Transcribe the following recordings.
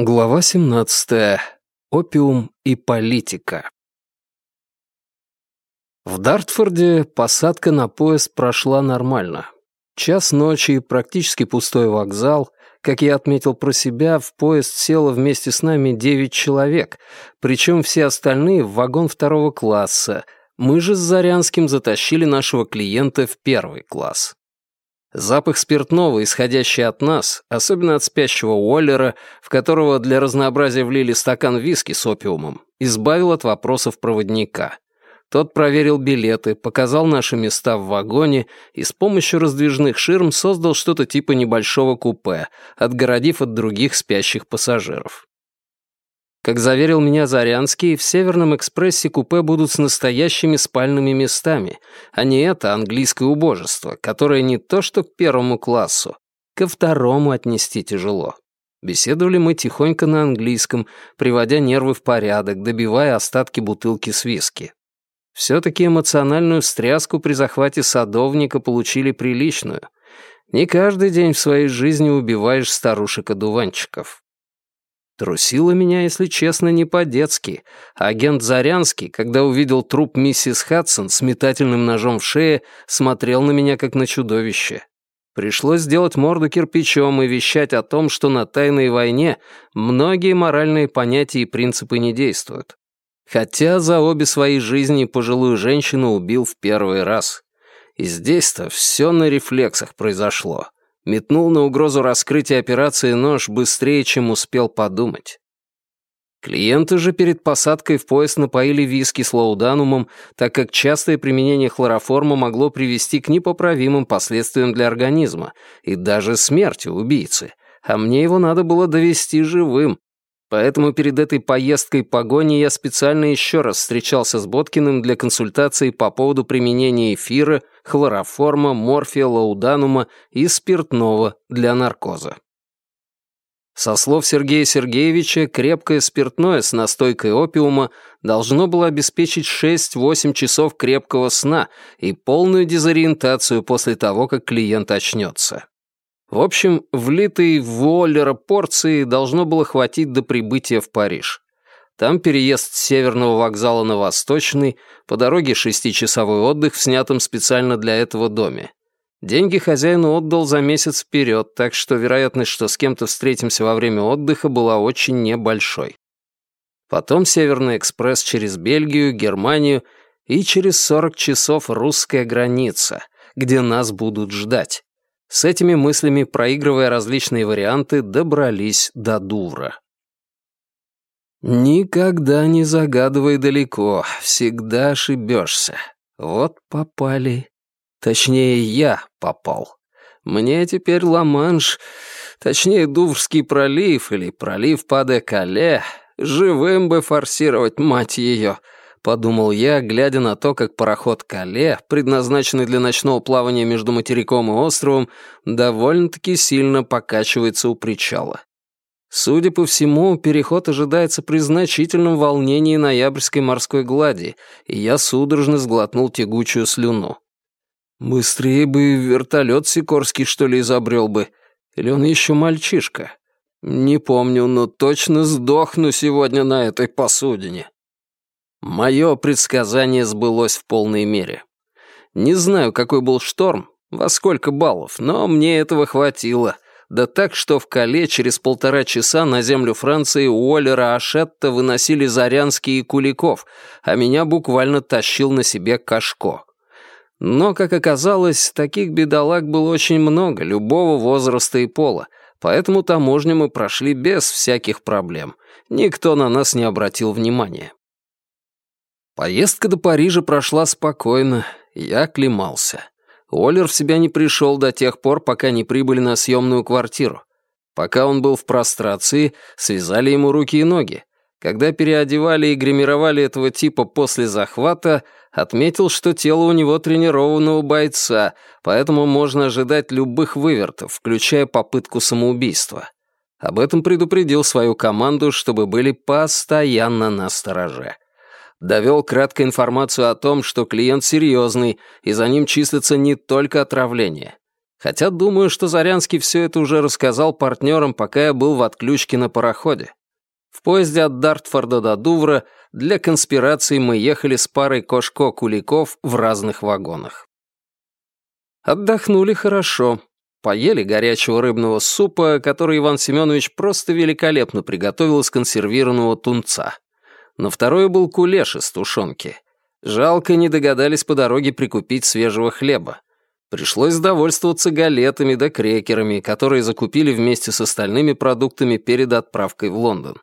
Глава 17. Опиум и политика. В Дартфорде посадка на поезд прошла нормально. Час ночи, практически пустой вокзал. Как я отметил про себя, в поезд село вместе с нами девять человек, причем все остальные в вагон второго класса. Мы же с Зарянским затащили нашего клиента в первый класс. Запах спиртного, исходящий от нас, особенно от спящего Уоллера, в которого для разнообразия влили стакан виски с опиумом, избавил от вопросов проводника. Тот проверил билеты, показал наши места в вагоне и с помощью раздвижных ширм создал что-то типа небольшого купе, отгородив от других спящих пассажиров. Как заверил меня Зарянский, в Северном экспрессе купе будут с настоящими спальными местами, а не это английское убожество, которое не то что к первому классу, ко второму отнести тяжело. Беседовали мы тихонько на английском, приводя нервы в порядок, добивая остатки бутылки с виски. Все-таки эмоциональную встряску при захвате садовника получили приличную. Не каждый день в своей жизни убиваешь старушек-одуванчиков. Трусило меня, если честно, не по-детски. Агент Зарянский, когда увидел труп миссис Хадсон с метательным ножом в шее, смотрел на меня как на чудовище. Пришлось сделать морду кирпичом и вещать о том, что на тайной войне многие моральные понятия и принципы не действуют. Хотя за обе свои жизни пожилую женщину убил в первый раз. И здесь-то все на рефлексах произошло метнул на угрозу раскрытия операции нож быстрее, чем успел подумать. Клиенты же перед посадкой в поезд напоили виски с лоуданумом, так как частое применение хлороформа могло привести к непоправимым последствиям для организма и даже смерти убийцы, а мне его надо было довести живым, Поэтому перед этой поездкой погони я специально еще раз встречался с Боткиным для консультации по поводу применения эфира, хлороформа, морфия, лауданума и спиртного для наркоза. Со слов Сергея Сергеевича, крепкое спиртное с настойкой опиума должно было обеспечить 6-8 часов крепкого сна и полную дезориентацию после того, как клиент очнется. В общем, влитой в Уоллера порции должно было хватить до прибытия в Париж. Там переезд с северного вокзала на восточный, по дороге шестичасовой отдых в снятом специально для этого доме. Деньги хозяину отдал за месяц вперед, так что вероятность, что с кем-то встретимся во время отдыха, была очень небольшой. Потом Северный экспресс через Бельгию, Германию и через 40 часов русская граница, где нас будут ждать. С этими мыслями, проигрывая различные варианты, добрались до Дувра. Никогда не загадывай далеко, всегда ошибешься. Вот попали. Точнее, я попал. Мне теперь Ла-Манш, точнее, Дуврский пролив или пролив Паде-Кале, живым бы форсировать, мать ее — подумал я, глядя на то, как пароход «Кале», предназначенный для ночного плавания между материком и островом, довольно-таки сильно покачивается у причала. Судя по всему, переход ожидается при значительном волнении ноябрьской морской глади, и я судорожно сглотнул тягучую слюну. Быстрее бы вертолет Сикорский, что ли, изобрел бы. Или он еще мальчишка? Не помню, но точно сдохну сегодня на этой посудине. Мое предсказание сбылось в полной мере. Не знаю, какой был шторм, во сколько баллов, но мне этого хватило. Да так, что в Кале через полтора часа на землю Франции Уоллера Ашетта выносили Зарянский и Куликов, а меня буквально тащил на себе Кашко. Но, как оказалось, таких бедолаг было очень много, любого возраста и пола, поэтому таможню мы прошли без всяких проблем. Никто на нас не обратил внимания. Поездка до Парижа прошла спокойно, я оклемался. Оллер в себя не пришел до тех пор, пока не прибыли на съемную квартиру. Пока он был в прострации, связали ему руки и ноги. Когда переодевали и гримировали этого типа после захвата, отметил, что тело у него тренированного бойца, поэтому можно ожидать любых вывертов, включая попытку самоубийства. Об этом предупредил свою команду, чтобы были постоянно на стороже довел кратко информацию о том, что клиент серьезный, и за ним числится не только отравление. Хотя думаю, что Зарянский все это уже рассказал партнерам, пока я был в отключке на пароходе. В поезде от Дартфорда до Дувра для конспирации мы ехали с парой Кошко-Куликов в разных вагонах. Отдохнули хорошо. Поели горячего рыбного супа, который Иван Семенович просто великолепно приготовил из консервированного тунца. На второе был кулеш из тушенки. Жалко, не догадались по дороге прикупить свежего хлеба. Пришлось довольствоваться галетами да крекерами, которые закупили вместе с остальными продуктами перед отправкой в Лондон.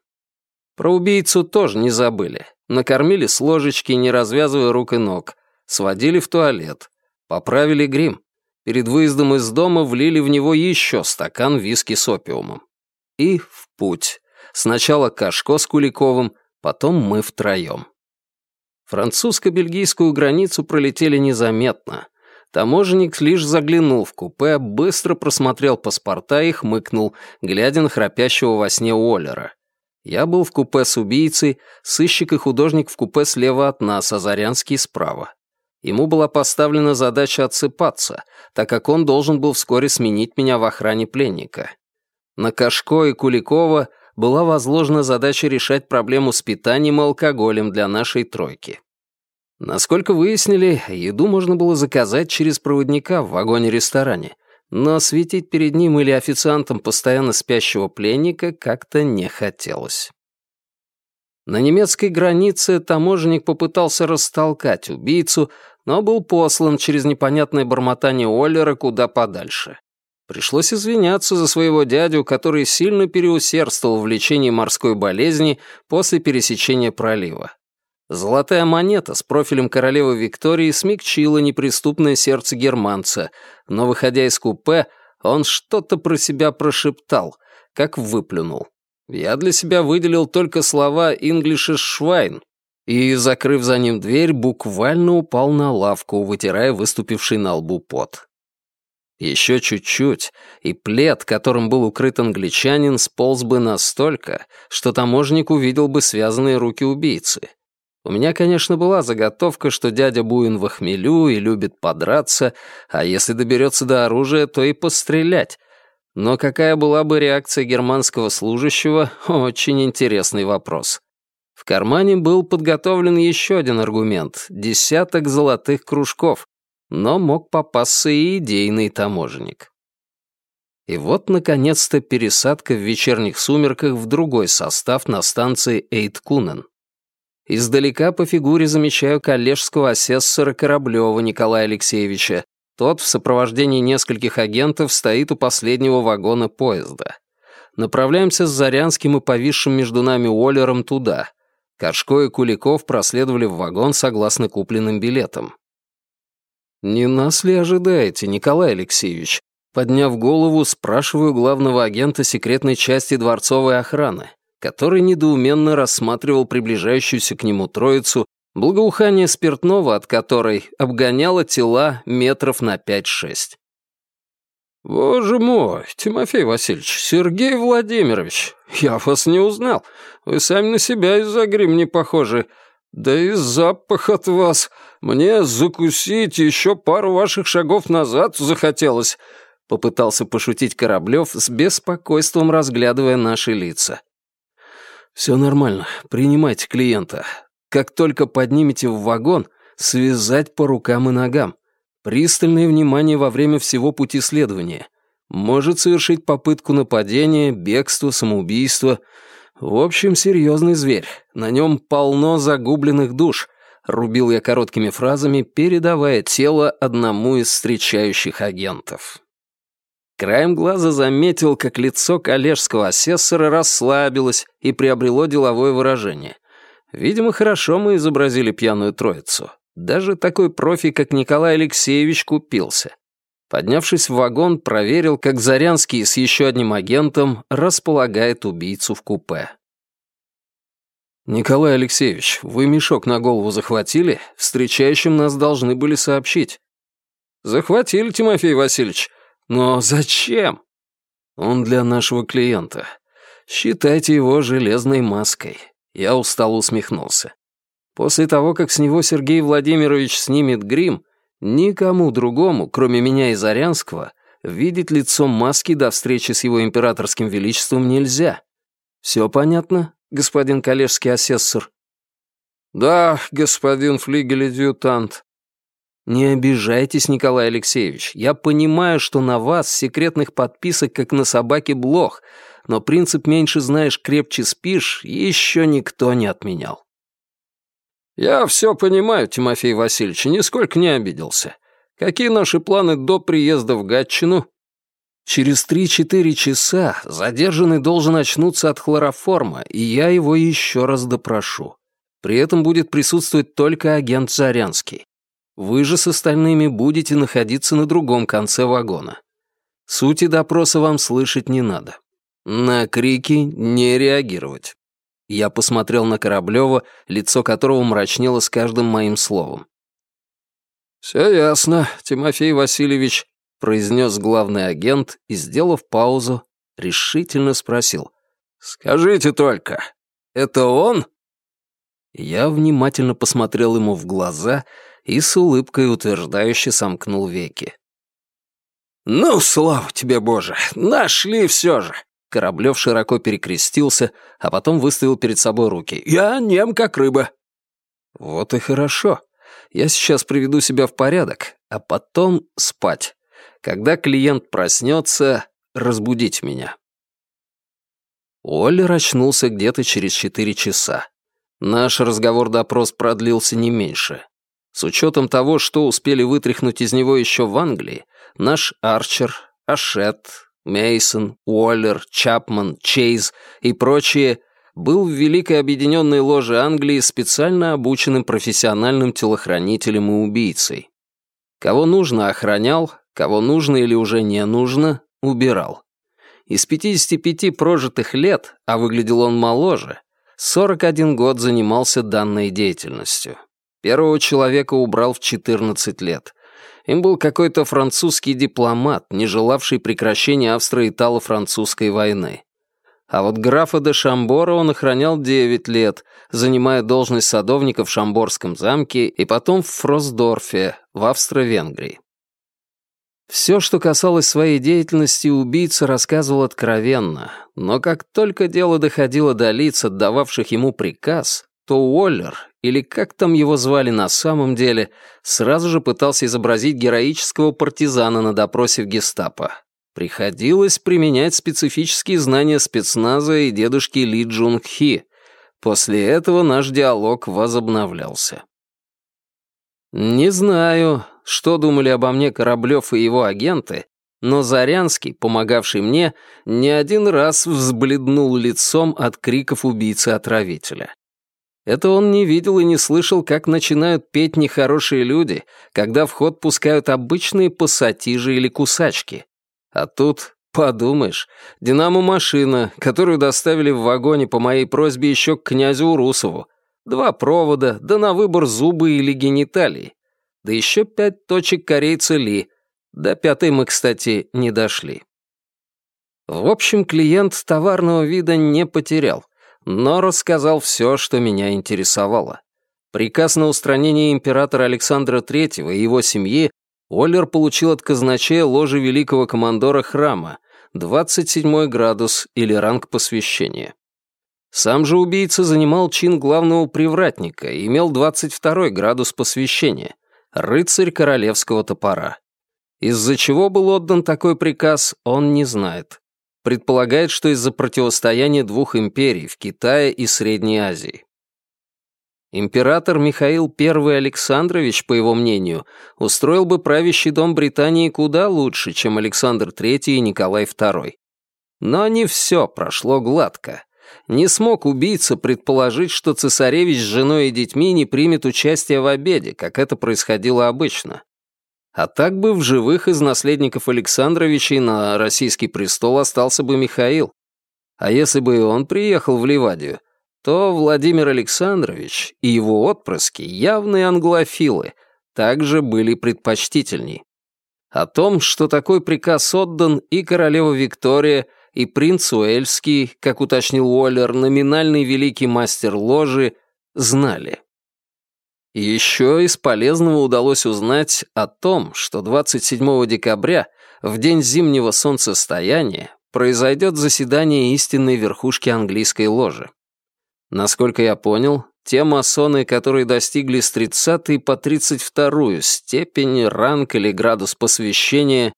Про убийцу тоже не забыли. Накормили с ложечки, не развязывая рук и ног. Сводили в туалет. Поправили грим. Перед выездом из дома влили в него еще стакан виски с опиумом. И в путь. Сначала Кашко с Куликовым, потом мы втроем. Французско-бельгийскую границу пролетели незаметно. Таможенник лишь заглянул в купе, быстро просмотрел паспорта и хмыкнул, глядя на храпящего во сне Уоллера. Я был в купе с убийцей, сыщик и художник в купе слева от нас, а Зарянский справа. Ему была поставлена задача отсыпаться, так как он должен был вскоре сменить меня в охране пленника. На Кашко и Куликова была возложена задача решать проблему с питанием и алкоголем для нашей тройки. Насколько выяснили, еду можно было заказать через проводника в вагоне-ресторане, но светить перед ним или официантом постоянно спящего пленника как-то не хотелось. На немецкой границе таможенник попытался растолкать убийцу, но был послан через непонятное бормотание Оллера куда подальше. Пришлось извиняться за своего дядю, который сильно переусердствовал в лечении морской болезни после пересечения пролива. Золотая монета с профилем королевы Виктории смягчила неприступное сердце германца, но, выходя из купе, он что-то про себя прошептал, как выплюнул. Я для себя выделил только слова «English Швайн» и, закрыв за ним дверь, буквально упал на лавку, вытирая выступивший на лбу пот. Еще чуть-чуть, и плед, которым был укрыт англичанин, сполз бы настолько, что таможник увидел бы связанные руки убийцы — у меня, конечно, была заготовка, что дядя Буин в охмелю и любит подраться, а если доберется до оружия, то и пострелять. Но какая была бы реакция германского служащего — очень интересный вопрос. В кармане был подготовлен еще один аргумент — десяток золотых кружков, но мог попасться и идейный таможенник. И вот, наконец-то, пересадка в вечерних сумерках в другой состав на станции Эйткунен. Издалека по фигуре замечаю коллежского асессора Кораблева Николая Алексеевича. Тот в сопровождении нескольких агентов стоит у последнего вагона поезда. Направляемся с Зарянским и повисшим между нами Уоллером туда. Кашко и Куликов проследовали в вагон согласно купленным билетам. «Не нас ли ожидаете, Николай Алексеевич?» Подняв голову, спрашиваю главного агента секретной части дворцовой охраны который недоуменно рассматривал приближающуюся к нему троицу, благоухание спиртного от которой обгоняло тела метров на пять-шесть. «Боже мой, Тимофей Васильевич, Сергей Владимирович, я вас не узнал. Вы сами на себя из-за грим не похожи. Да и запах от вас. Мне закусить еще пару ваших шагов назад захотелось», — попытался пошутить Кораблев с беспокойством разглядывая наши лица. «Все нормально. Принимайте клиента. Как только поднимете в вагон, связать по рукам и ногам. Пристальное внимание во время всего пути следования. Может совершить попытку нападения, бегство, самоубийство. В общем, серьезный зверь. На нем полно загубленных душ», — рубил я короткими фразами, передавая тело одному из встречающих агентов. Краем глаза заметил, как лицо коллежского асессора расслабилось и приобрело деловое выражение. Видимо, хорошо мы изобразили пьяную троицу. Даже такой профи, как Николай Алексеевич, купился. Поднявшись в вагон, проверил, как Зарянский с еще одним агентом располагает убийцу в купе. «Николай Алексеевич, вы мешок на голову захватили? Встречающим нас должны были сообщить». «Захватили, Тимофей Васильевич. Но зачем? Он для нашего клиента. Считайте его железной маской. Я устало усмехнулся. После того, как с него Сергей Владимирович снимет грим, никому другому, кроме меня и Зарянского, Видеть лицо маски до встречи с его императорским величеством нельзя. Все понятно, господин коллежский асессор? Да, господин флигель-адъютант. Не обижайтесь, Николай Алексеевич. Я понимаю, что на вас секретных подписок, как на собаке, блох, но принцип «меньше знаешь, крепче спишь» еще никто не отменял. Я все понимаю, Тимофей Васильевич, нисколько не обиделся. Какие наши планы до приезда в Гатчину? Через три-четыре часа задержанный должен очнуться от хлороформа, и я его еще раз допрошу. При этом будет присутствовать только агент Зарянский. Вы же с остальными будете находиться на другом конце вагона. Сути допроса вам слышать не надо. На крики не реагировать. Я посмотрел на Кораблёва, лицо которого мрачнело с каждым моим словом. «Все ясно, Тимофей Васильевич», — произнес главный агент и, сделав паузу, решительно спросил. «Скажите только, это он?» Я внимательно посмотрел ему в глаза и с улыбкой утверждающе сомкнул веки. «Ну, слава тебе, Боже, нашли все же!» Кораблев широко перекрестился, а потом выставил перед собой руки. «Я нем как рыба». «Вот и хорошо. Я сейчас приведу себя в порядок, а потом спать. Когда клиент проснется, разбудить меня. Оллер очнулся где-то через четыре часа. Наш разговор-допрос продлился не меньше. С учетом того, что успели вытряхнуть из него еще в Англии, наш Арчер, Ашет, Мейсон, Уоллер, Чапман, Чейз и прочие был в Великой Объединенной Ложе Англии специально обученным профессиональным телохранителем и убийцей. Кого нужно, охранял, кого нужно или уже не нужно, убирал. Из 55 прожитых лет, а выглядел он моложе, 41 год занимался данной деятельностью. Первого человека убрал в 14 лет. Им был какой-то французский дипломат, не желавший прекращения австро-итало-французской войны. А вот графа де Шамбора он охранял 9 лет, занимая должность садовника в Шамборском замке и потом в Фросдорфе, в Австро-Венгрии. Все, что касалось своей деятельности, убийца рассказывал откровенно, но как только дело доходило до лиц, отдававших ему приказ, то Уоллер, или как там его звали на самом деле, сразу же пытался изобразить героического партизана на допросе в гестапо, Приходилось применять специфические знания спецназа и дедушки Ли Джунг Хи. После этого наш диалог возобновлялся. Не знаю, что думали обо мне Кораблев и его агенты, но Зарянский, помогавший мне, не один раз взбледнул лицом от криков убийцы-отравителя. Это он не видел и не слышал, как начинают петь нехорошие люди, когда в ход пускают обычные пассатижи или кусачки. А тут, подумаешь, динамо-машина, которую доставили в вагоне по моей просьбе еще к князю Урусову. Два провода, да на выбор зубы или гениталии. Да еще пять точек корейца Ли. До пятой мы, кстати, не дошли. В общем, клиент товарного вида не потерял, но рассказал все, что меня интересовало. Приказ на устранение императора Александра III и его семьи Оллер получил от казначея ложи великого командора храма, 27 градус или ранг посвящения. Сам же убийца занимал чин главного привратника и имел 22 градус посвящения, рыцарь королевского топора. Из-за чего был отдан такой приказ, он не знает. Предполагает, что из-за противостояния двух империй в Китае и Средней Азии. Император Михаил I Александрович, по его мнению, устроил бы правящий дом Британии куда лучше, чем Александр III и Николай II. Но не все прошло гладко. Не смог убийца предположить, что цесаревич с женой и детьми не примет участие в обеде, как это происходило обычно. А так бы в живых из наследников Александровичей на российский престол остался бы Михаил. А если бы и он приехал в Ливадию, то Владимир Александрович и его отпрыски, явные англофилы, также были предпочтительней. О том, что такой приказ отдан и королева Виктория, и принц Уэльский, как уточнил Уоллер, номинальный великий мастер ложи, знали. Еще из полезного удалось узнать о том, что 27 декабря в день зимнего солнцестояния, произойдет заседание истинной верхушки английской ложи. Насколько я понял, те масоны, которые достигли с 30 по 32 степень, ранг или градус посвящения,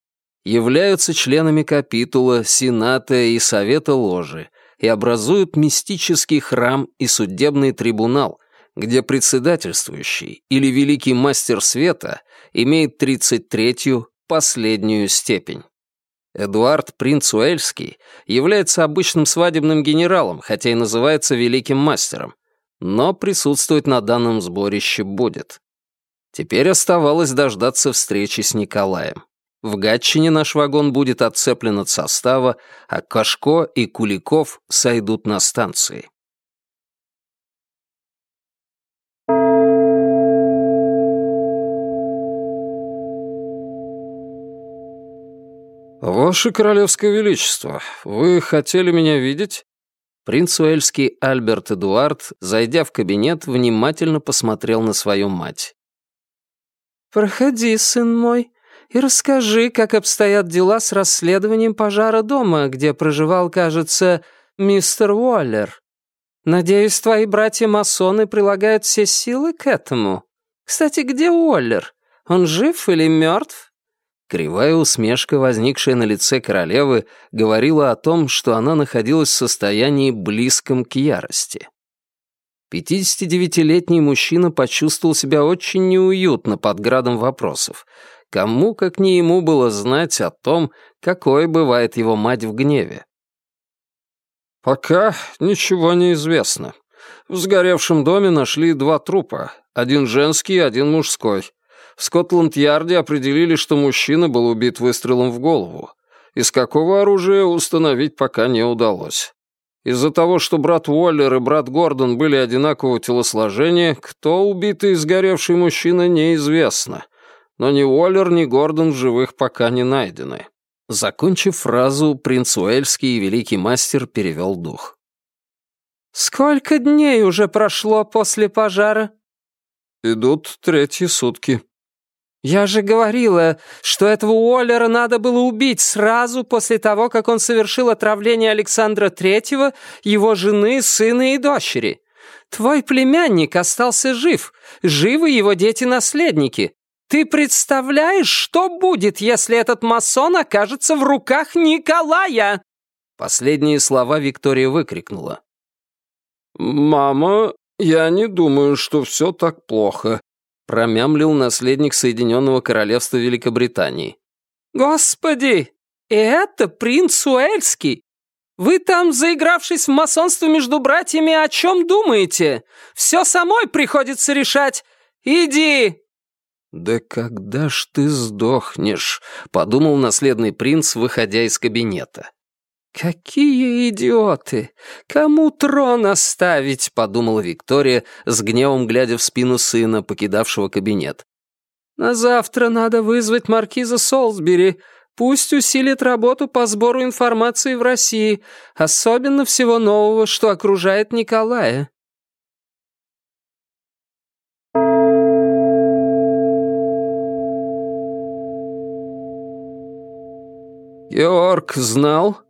являются членами капитула, сената и совета ложи и образуют мистический храм и судебный трибунал, где председательствующий или великий мастер света имеет 33-ю, последнюю степень. Эдуард Принц Уэльский является обычным свадебным генералом, хотя и называется великим мастером, но присутствовать на данном сборище будет. Теперь оставалось дождаться встречи с Николаем. В Гатчине наш вагон будет отцеплен от состава, а Кашко и Куликов сойдут на станции. «Ваше Королевское Величество, вы хотели меня видеть?» Принц Уэльский Альберт Эдуард, зайдя в кабинет, внимательно посмотрел на свою мать. «Проходи, сын мой, и расскажи, как обстоят дела с расследованием пожара дома, где проживал, кажется, мистер Уоллер. Надеюсь, твои братья-масоны прилагают все силы к этому. Кстати, где Уоллер? Он жив или мертв?» Кривая усмешка, возникшая на лице королевы, говорила о том, что она находилась в состоянии близком к ярости. 59-летний мужчина почувствовал себя очень неуютно под градом вопросов. Кому, как не ему, было знать о том, какой бывает его мать в гневе? «Пока ничего не известно. В сгоревшем доме нашли два трупа, один женский, один мужской. В Скотланд-Ярде определили, что мужчина был убит выстрелом в голову. Из какого оружия установить пока не удалось. Из-за того, что брат Уоллер и брат Гордон были одинакового телосложения, кто убитый и сгоревший мужчина, неизвестно. Но ни Уоллер, ни Гордон в живых пока не найдены. Закончив фразу, принц Уэльский и великий мастер перевел дух. «Сколько дней уже прошло после пожара?» «Идут третьи сутки», «Я же говорила, что этого Уоллера надо было убить сразу после того, как он совершил отравление Александра Третьего, его жены, сына и дочери. Твой племянник остался жив, живы его дети-наследники. Ты представляешь, что будет, если этот масон окажется в руках Николая?» Последние слова Виктория выкрикнула. «Мама, я не думаю, что все так плохо», промямлил наследник Соединенного Королевства Великобритании. «Господи! И это принц Уэльский! Вы там, заигравшись в масонство между братьями, о чем думаете? Все самой приходится решать. Иди!» «Да когда ж ты сдохнешь?» — подумал наследный принц, выходя из кабинета. «Какие идиоты! Кому трон оставить?» — подумала Виктория, с гневом глядя в спину сына, покидавшего кабинет. «На завтра надо вызвать маркиза Солсбери. Пусть усилит работу по сбору информации в России, особенно всего нового, что окружает Николая». «Георг знал?»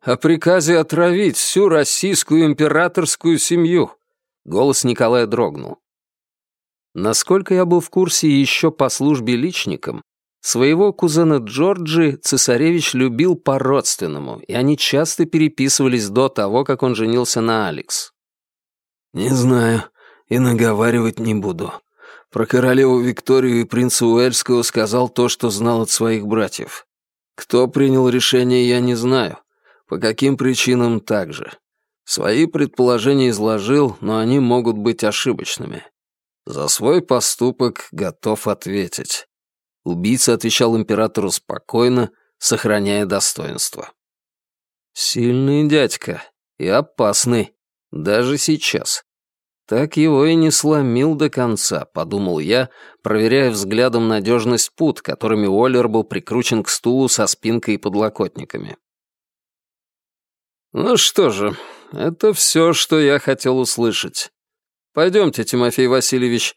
О приказе отравить всю российскую императорскую семью». Голос Николая дрогнул. Насколько я был в курсе еще по службе личником, своего кузена Джорджи цесаревич любил по-родственному, и они часто переписывались до того, как он женился на Алекс. «Не знаю и наговаривать не буду. Про королеву Викторию и принца Уэльского сказал то, что знал от своих братьев. Кто принял решение, я не знаю. По каким причинам также. Свои предположения изложил, но они могут быть ошибочными. За свой поступок готов ответить. Убийца отвечал императору спокойно, сохраняя достоинство. Сильный дядька и опасный, даже сейчас. Так его и не сломил до конца, подумал я, проверяя взглядом надежность пут, которыми Уоллер был прикручен к стулу со спинкой и подлокотниками. «Ну что же, это все, что я хотел услышать. Пойдемте, Тимофей Васильевич».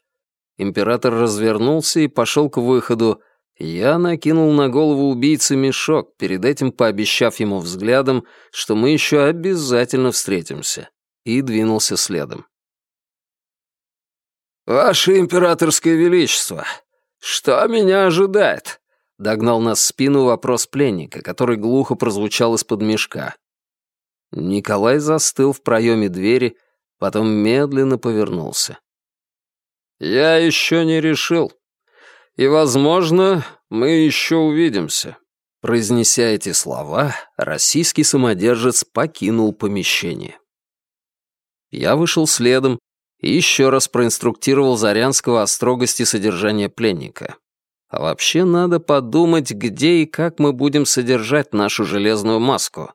Император развернулся и пошел к выходу, Я накинул на голову убийцы мешок, перед этим пообещав ему взглядом, что мы еще обязательно встретимся, и двинулся следом. «Ваше императорское величество, что меня ожидает?» — догнал нас в спину вопрос пленника, который глухо прозвучал из-под мешка. Николай застыл в проеме двери, потом медленно повернулся. «Я еще не решил. И, возможно, мы еще увидимся». Произнеся эти слова, российский самодержец покинул помещение. Я вышел следом и еще раз проинструктировал Зарянского о строгости содержания пленника. А вообще надо подумать, где и как мы будем содержать нашу железную маску.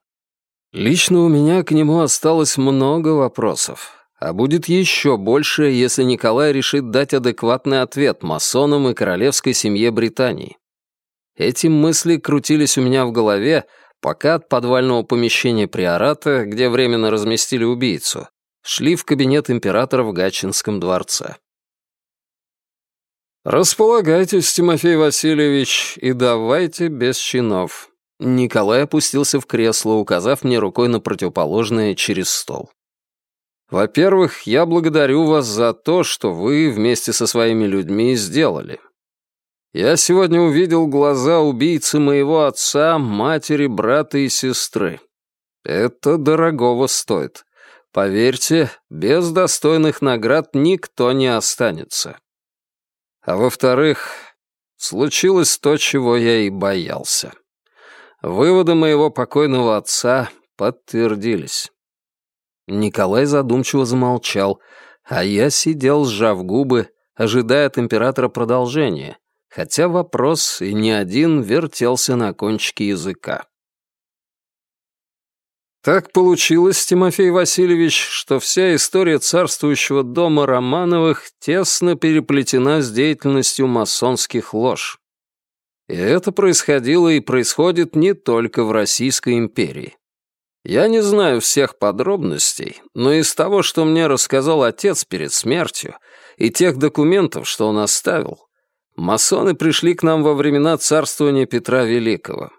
Лично у меня к нему осталось много вопросов. А будет еще больше, если Николай решит дать адекватный ответ масонам и королевской семье Британии. Эти мысли крутились у меня в голове, пока от подвального помещения приората, где временно разместили убийцу, шли в кабинет императора в Гатчинском дворце. «Располагайтесь, Тимофей Васильевич, и давайте без чинов». Николай опустился в кресло, указав мне рукой на противоположное через стол. Во-первых, я благодарю вас за то, что вы вместе со своими людьми сделали. Я сегодня увидел глаза убийцы моего отца, матери, брата и сестры. Это дорогого стоит. Поверьте, без достойных наград никто не останется. А во-вторых, случилось то, чего я и боялся. Выводы моего покойного отца подтвердились. Николай задумчиво замолчал, а я сидел, сжав губы, ожидая от императора продолжения, хотя вопрос и не один вертелся на кончике языка. Так получилось, Тимофей Васильевич, что вся история царствующего дома Романовых тесно переплетена с деятельностью масонских лож. И это происходило и происходит не только в Российской империи. Я не знаю всех подробностей, но из того, что мне рассказал отец перед смертью, и тех документов, что он оставил, масоны пришли к нам во времена царствования Петра Великого.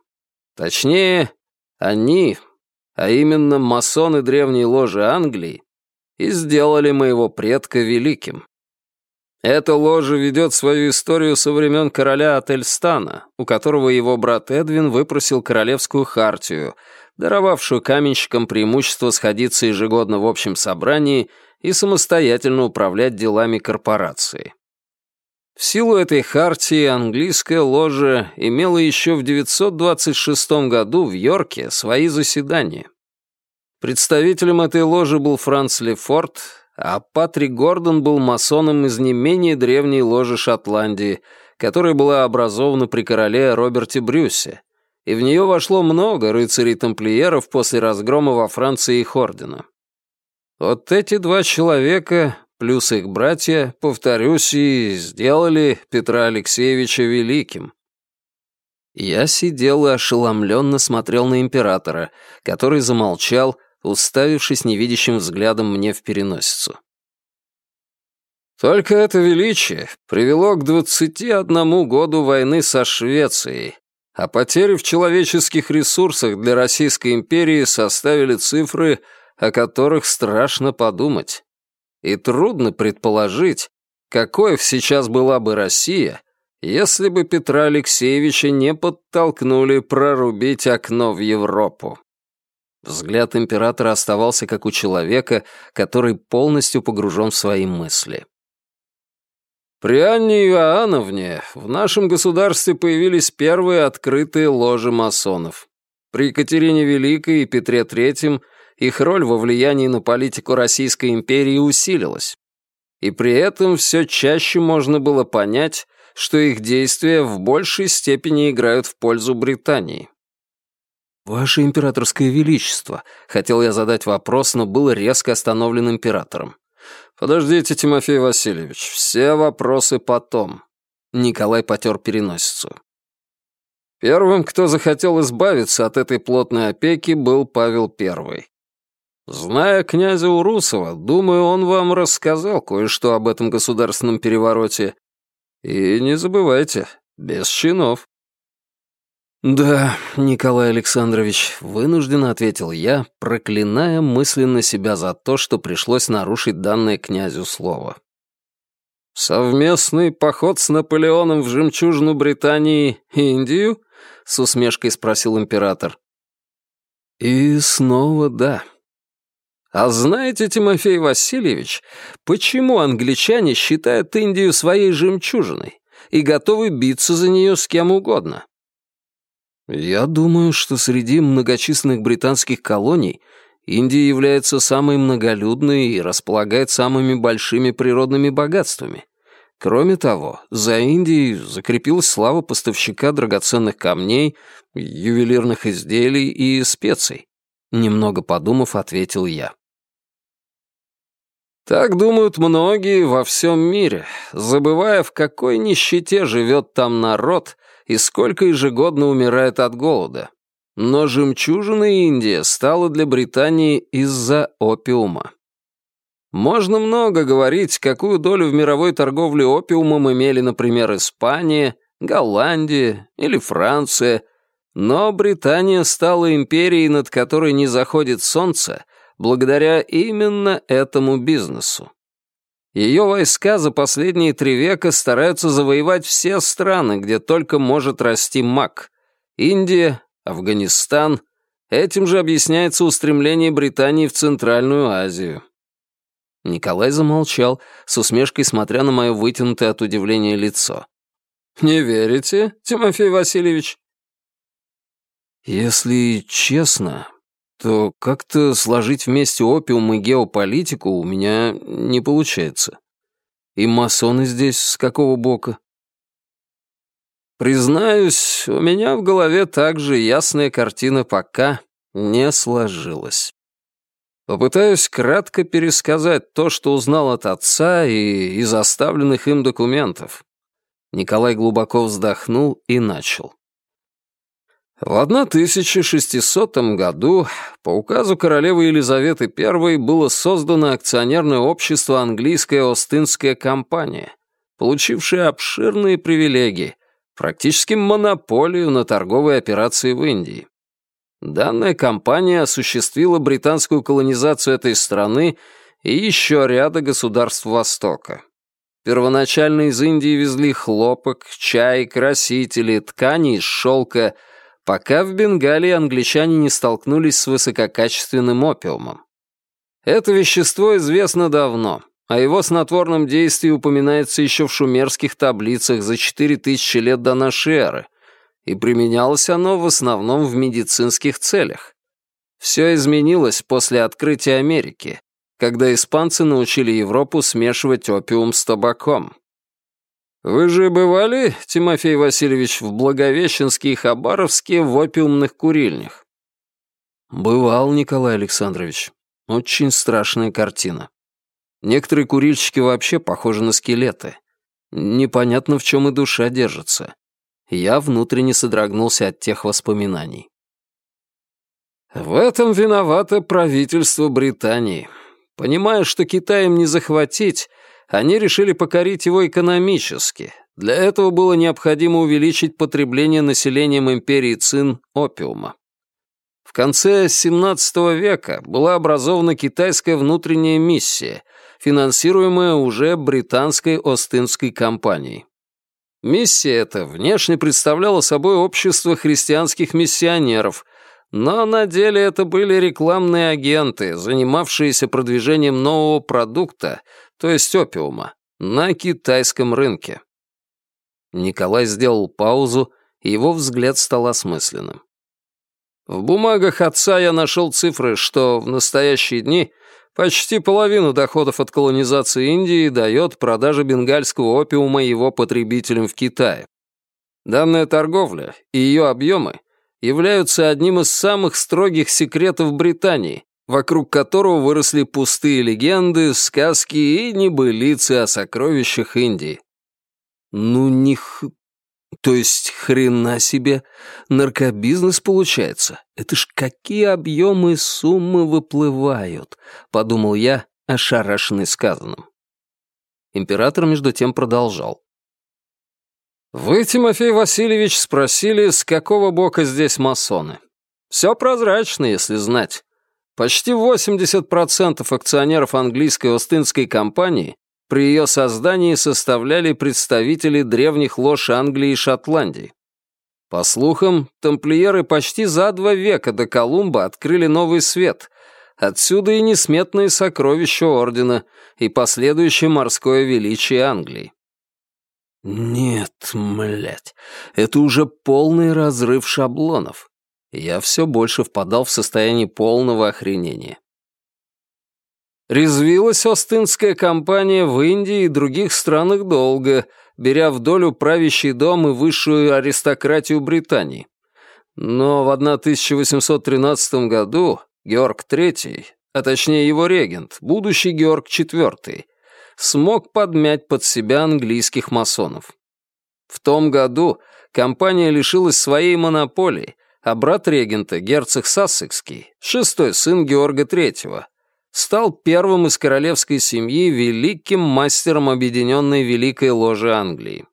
Точнее, они, а именно масоны древней ложи Англии, и сделали моего предка великим. Эта ложа ведет свою историю со времен короля Ательстана, у которого его брат Эдвин выпросил королевскую хартию, даровавшую каменщикам преимущество сходиться ежегодно в общем собрании и самостоятельно управлять делами корпорации. В силу этой хартии английская ложа имела еще в 926 году в Йорке свои заседания. Представителем этой ложи был Франц Лефорт, а Патрик Гордон был масоном из не менее древней ложи Шотландии, которая была образована при короле Роберте Брюсе, и в нее вошло много рыцарей-тамплиеров после разгрома во Франции их ордена. Вот эти два человека, плюс их братья, повторюсь, и сделали Петра Алексеевича великим. Я сидел и ошеломленно смотрел на императора, который замолчал, уставившись невидящим взглядом мне в переносицу. Только это величие привело к двадцати одному году войны со Швецией, а потери в человеческих ресурсах для Российской империи составили цифры, о которых страшно подумать. И трудно предположить, какой сейчас была бы Россия, если бы Петра Алексеевича не подтолкнули прорубить окно в Европу. Взгляд императора оставался как у человека, который полностью погружен в свои мысли. При Анне Иоанновне в нашем государстве появились первые открытые ложи масонов. При Екатерине Великой и Петре Третьем их роль во влиянии на политику Российской империи усилилась. И при этом все чаще можно было понять, что их действия в большей степени играют в пользу Британии. «Ваше императорское величество», — хотел я задать вопрос, но был резко остановлен императором. «Подождите, Тимофей Васильевич, все вопросы потом». Николай потер переносицу. Первым, кто захотел избавиться от этой плотной опеки, был Павел I. Зная князя Урусова, думаю, он вам рассказал кое-что об этом государственном перевороте. И не забывайте, без чинов. «Да, Николай Александрович», — вынужденно ответил я, проклиная мысленно себя за то, что пришлось нарушить данное князю слово. «Совместный поход с Наполеоном в жемчужину Британии и Индию?» — с усмешкой спросил император. «И снова да». «А знаете, Тимофей Васильевич, почему англичане считают Индию своей жемчужиной и готовы биться за нее с кем угодно?» Я думаю, что среди многочисленных британских колоний Индия является самой многолюдной и располагает самыми большими природными богатствами. Кроме того, за Индией закрепилась слава поставщика драгоценных камней, ювелирных изделий и специй. Немного подумав, ответил я. Так думают многие во всем мире, забывая, в какой нищете живет там народ и сколько ежегодно умирает от голода. Но жемчужина Индия стала для Британии из-за опиума. Можно много говорить, какую долю в мировой торговле опиумом имели, например, Испания, Голландия или Франция, но Британия стала империей, над которой не заходит солнце, благодаря именно этому бизнесу. Ее войска за последние три века стараются завоевать все страны, где только может расти мак. Индия, Афганистан. Этим же объясняется устремление Британии в Центральную Азию. Николай замолчал, с усмешкой смотря на мое вытянутое от удивления лицо. «Не верите, Тимофей Васильевич?» «Если честно, то как-то сложить вместе опиум и геополитику у меня не получается. И масоны здесь с какого бока? Признаюсь, у меня в голове также ясная картина пока не сложилась. Попытаюсь кратко пересказать то, что узнал от отца и из оставленных им документов. Николай глубоко вздохнул и начал. В 1600 году по указу королевы Елизаветы I было создано акционерное общество «Английская Остинская компания», получившее обширные привилегии, практически монополию на торговые операции в Индии. Данная компания осуществила британскую колонизацию этой страны и еще ряда государств Востока. Первоначально из Индии везли хлопок, чай, красители, ткани из шелка – пока в Бенгалии англичане не столкнулись с высококачественным опиумом. Это вещество известно давно, а его снотворном действии упоминается еще в шумерских таблицах за 4000 лет до нашей эры, и применялось оно в основном в медицинских целях. Все изменилось после открытия Америки, когда испанцы научили Европу смешивать опиум с табаком. «Вы же бывали, Тимофей Васильевич, в Благовещенске и Хабаровске в опиумных курильнях?» «Бывал, Николай Александрович. Очень страшная картина. Некоторые курильщики вообще похожи на скелеты. Непонятно, в чем и душа держится. Я внутренне содрогнулся от тех воспоминаний. В этом виновато правительство Британии. Понимая, что Китай им не захватить, они решили покорить его экономически. Для этого было необходимо увеличить потребление населением империи Цин опиума. В конце XVII века была образована китайская внутренняя миссия, финансируемая уже британской Остинской компанией. Миссия эта внешне представляла собой общество христианских миссионеров, но на деле это были рекламные агенты, занимавшиеся продвижением нового продукта, то есть опиума, на китайском рынке. Николай сделал паузу, и его взгляд стал осмысленным. В бумагах отца я нашел цифры, что в настоящие дни почти половину доходов от колонизации Индии дает продажа бенгальского опиума его потребителям в Китае. Данная торговля и ее объемы являются одним из самых строгих секретов Британии, вокруг которого выросли пустые легенды, сказки и небылицы о сокровищах Индии. Ну, них... То есть, хрена себе, наркобизнес получается. Это ж какие объемы суммы выплывают, подумал я, ошарашенный сказанным. Император между тем продолжал. Вы, Тимофей Васильевич, спросили, с какого бока здесь масоны. Все прозрачно, если знать. Почти 80% акционеров английской Остинской компании при ее создании составляли представители древних лож Англии и Шотландии. По слухам, тамплиеры почти за два века до Колумба открыли новый свет. Отсюда и несметные сокровища Ордена и последующее морское величие Англии. Нет, млять, это уже полный разрыв шаблонов. Я все больше впадал в состояние полного охренения. Резвилась Остинская компания в Индии и других странах долго, беря в долю правящий дом и высшую аристократию Британии. Но в 1813 году Георг III, а точнее его регент, будущий Георг IV, смог подмять под себя английских масонов. В том году компания лишилась своей монополии, а брат регента, герцог Сассекский, шестой сын Георга III, стал первым из королевской семьи великим мастером объединенной Великой Ложи Англии.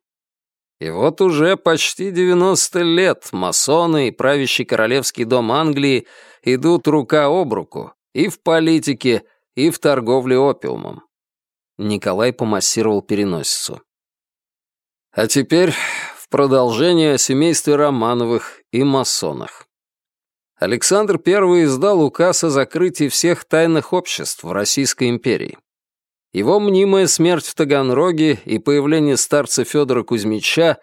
И вот уже почти 90 лет масоны и правящий королевский дом Англии идут рука об руку и в политике, и в торговле опиумом. Николай помассировал переносицу. А теперь в продолжение о семействе Романовых и масонах. Александр I издал указ о закрытии всех тайных обществ в Российской империи. Его мнимая смерть в Таганроге и появление старца Федора Кузьмича,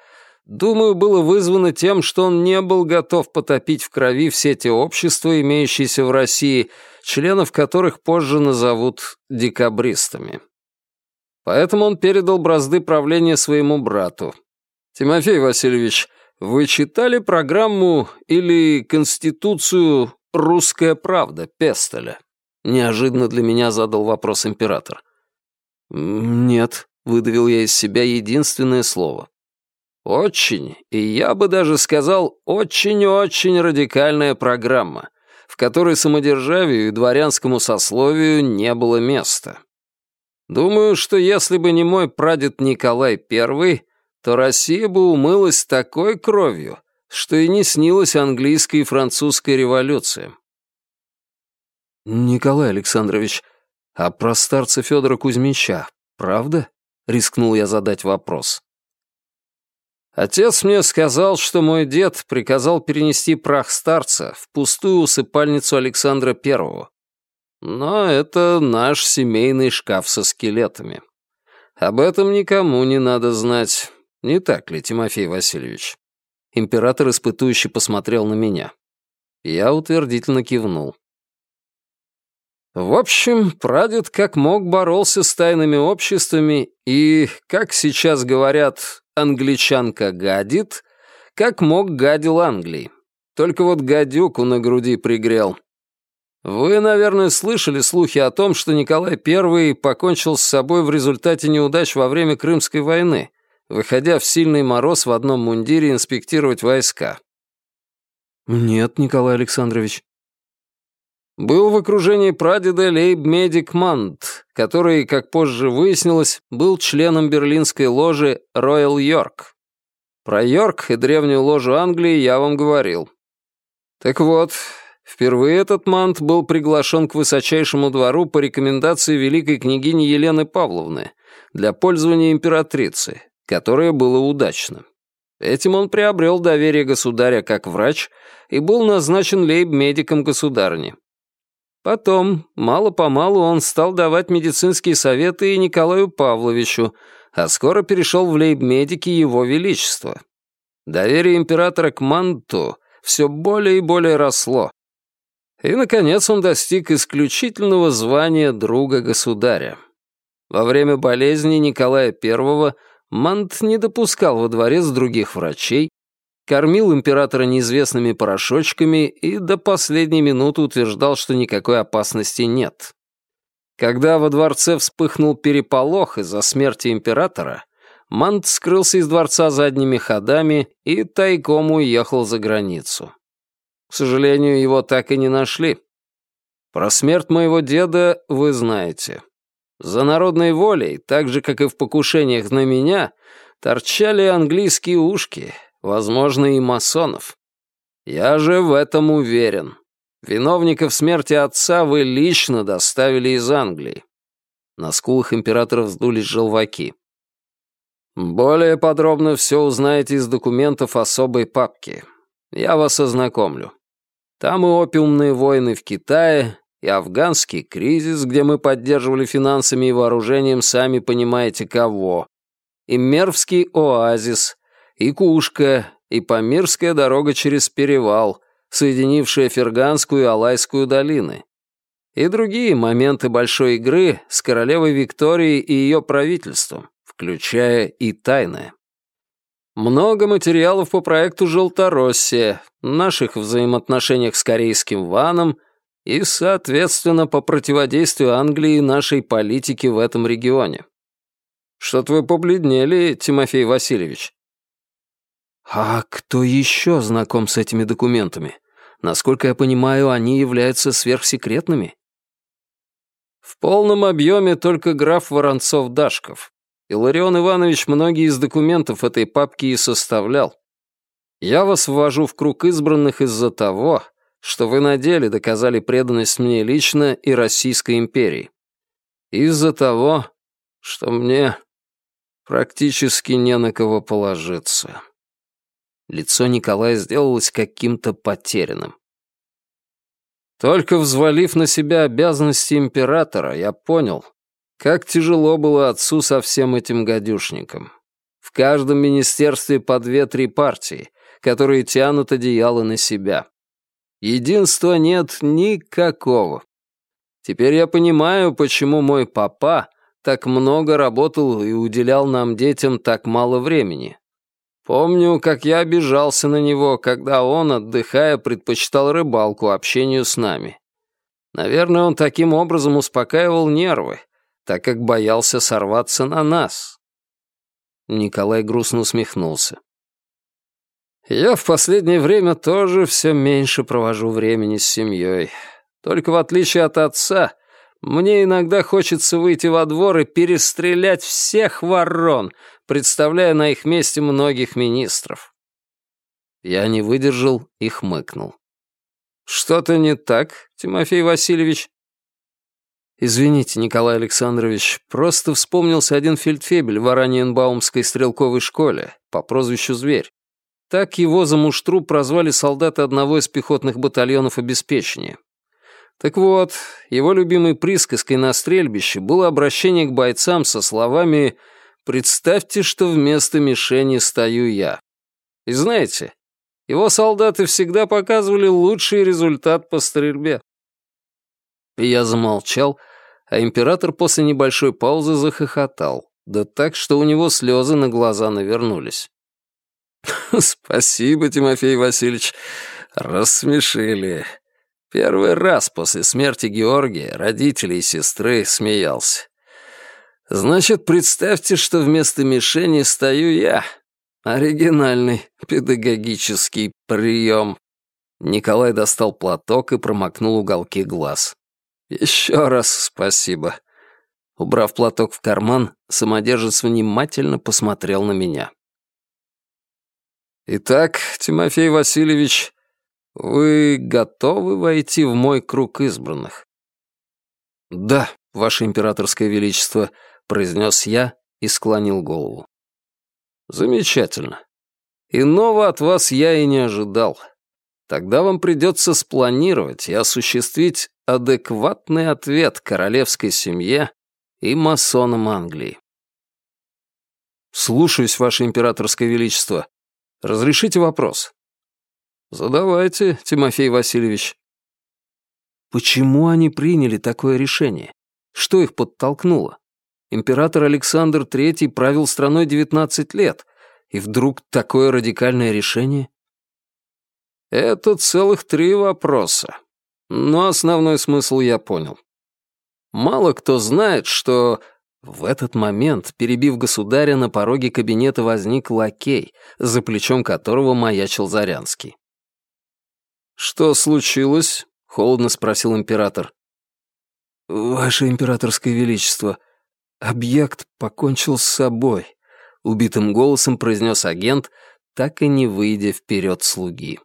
думаю, было вызвано тем, что он не был готов потопить в крови все те общества, имеющиеся в России, членов которых позже назовут декабристами. Поэтому он передал бразды правления своему брату. Тимофей Васильевич, вы читали программу или Конституцию «Русская правда» Пестеля? Неожиданно для меня задал вопрос император. «Нет», — выдавил я из себя единственное слово. «Очень, и я бы даже сказал, очень-очень радикальная программа, в которой самодержавию и дворянскому сословию не было места. Думаю, что если бы не мой прадед Николай I, то Россия бы умылась такой кровью, что и не снилась английской и французской революция. «Николай Александрович, а про старца Федора Кузьмича, правда?» — рискнул я задать вопрос. Отец мне сказал, что мой дед приказал перенести прах старца в пустую усыпальницу Александра Первого. Но это наш семейный шкаф со скелетами. Об этом никому не надо знать. Не так ли, Тимофей Васильевич? Император испытующе посмотрел на меня. Я утвердительно кивнул. В общем, прадед как мог боролся с тайными обществами и, как сейчас говорят, англичанка гадит, как мог гадил Англии. Только вот гадюку на груди пригрел. Вы, наверное, слышали слухи о том, что Николай I покончил с собой в результате неудач во время Крымской войны, выходя в сильный мороз в одном мундире инспектировать войска. «Нет, Николай Александрович». Был в окружении прадеда лейб-медик Мант, который, как позже выяснилось, был членом берлинской ложи Royal York. Про Йорк и древнюю ложу Англии я вам говорил. Так вот, впервые этот Мант был приглашен к высочайшему двору по рекомендации великой княгини Елены Павловны для пользования императрицы, которое было удачно. Этим он приобрел доверие государя как врач и был назначен лейб-медиком государни. Потом, мало-помалу, он стал давать медицинские советы и Николаю Павловичу, а скоро перешел в лейб-медики Его Величества. Доверие императора к Манту все более и более росло. И, наконец, он достиг исключительного звания друга государя. Во время болезни Николая I Мант не допускал во дворец других врачей, кормил императора неизвестными порошочками и до последней минуты утверждал, что никакой опасности нет. Когда во дворце вспыхнул переполох из-за смерти императора, Мант скрылся из дворца задними ходами и тайком уехал за границу. К сожалению, его так и не нашли. Про смерть моего деда вы знаете. За народной волей, так же, как и в покушениях на меня, торчали английские ушки, возможно, и масонов. Я же в этом уверен. Виновников смерти отца вы лично доставили из Англии. На скулах императора вздулись желваки. Более подробно все узнаете из документов особой папки. Я вас ознакомлю. Там и опиумные войны в Китае, и афганский кризис, где мы поддерживали финансами и вооружением сами понимаете кого, и Мервский оазис, и Кушка, и Памирская дорога через перевал, соединившая Ферганскую и Алайскую долины, и другие моменты большой игры с королевой Викторией и ее правительством, включая и тайное. Много материалов по проекту «Желтороссия», наших взаимоотношениях с корейским ваном и, соответственно, по противодействию Англии нашей политике в этом регионе. Что-то вы побледнели, Тимофей Васильевич. А кто еще знаком с этими документами? Насколько я понимаю, они являются сверхсекретными. В полном объеме только граф Воронцов-Дашков. Иларион Иванович многие из документов этой папки и составлял. Я вас ввожу в круг избранных из-за того, что вы на деле доказали преданность мне лично и Российской империи. Из-за того, что мне практически не на кого положиться». Лицо Николая сделалось каким-то потерянным. Только взвалив на себя обязанности императора, я понял, как тяжело было отцу со всем этим гадюшником. В каждом министерстве по две-три партии, которые тянут одеяло на себя. Единства нет никакого. Теперь я понимаю, почему мой папа так много работал и уделял нам, детям, так мало времени. Помню, как я обижался на него, когда он, отдыхая, предпочитал рыбалку общению с нами. Наверное, он таким образом успокаивал нервы, так как боялся сорваться на нас. Николай грустно усмехнулся. Я в последнее время тоже все меньше провожу времени с семьей. Только в отличие от отца, мне иногда хочется выйти во двор и перестрелять всех ворон, представляя на их месте многих министров. Я не выдержал и хмыкнул. «Что-то не так, Тимофей Васильевич?» «Извините, Николай Александрович, просто вспомнился один фельдфебель в Араньенбаумской стрелковой школе по прозвищу Зверь. Так его за муштру прозвали солдаты одного из пехотных батальонов обеспечения. Так вот, его любимой присказкой на стрельбище было обращение к бойцам со словами «Представьте, что вместо мишени стою я». И знаете, его солдаты всегда показывали лучший результат по стрельбе. И я замолчал, а император после небольшой паузы захохотал, да так, что у него слезы на глаза навернулись. «Спасибо, Тимофей Васильевич, рассмешили. Первый раз после смерти Георгия родители и сестры смеялся. Значит, представьте, что вместо мишени стою я. Оригинальный педагогический прием». Николай достал платок и промокнул уголки глаз. «Еще раз спасибо». Убрав платок в карман, самодержец внимательно посмотрел на меня. «Итак, Тимофей Васильевич, вы готовы войти в мой круг избранных?» «Да, Ваше Императорское Величество», — произнес я и склонил голову. «Замечательно. Иного от вас я и не ожидал. Тогда вам придется спланировать и осуществить адекватный ответ королевской семье и масонам Англии. «Слушаюсь, Ваше Императорское Величество», Разрешите вопрос?» «Задавайте, Тимофей Васильевич». Почему они приняли такое решение? Что их подтолкнуло? Император Александр III правил страной 19 лет, и вдруг такое радикальное решение? Это целых три вопроса. Но основной смысл я понял. Мало кто знает, что в этот момент, перебив государя, на пороге кабинета возник лакей, за плечом которого маячил Зарянский. «Что случилось?» — холодно спросил император. «Ваше императорское величество», Объект покончил с собой», — убитым голосом произнес агент, так и не выйдя вперед слуги.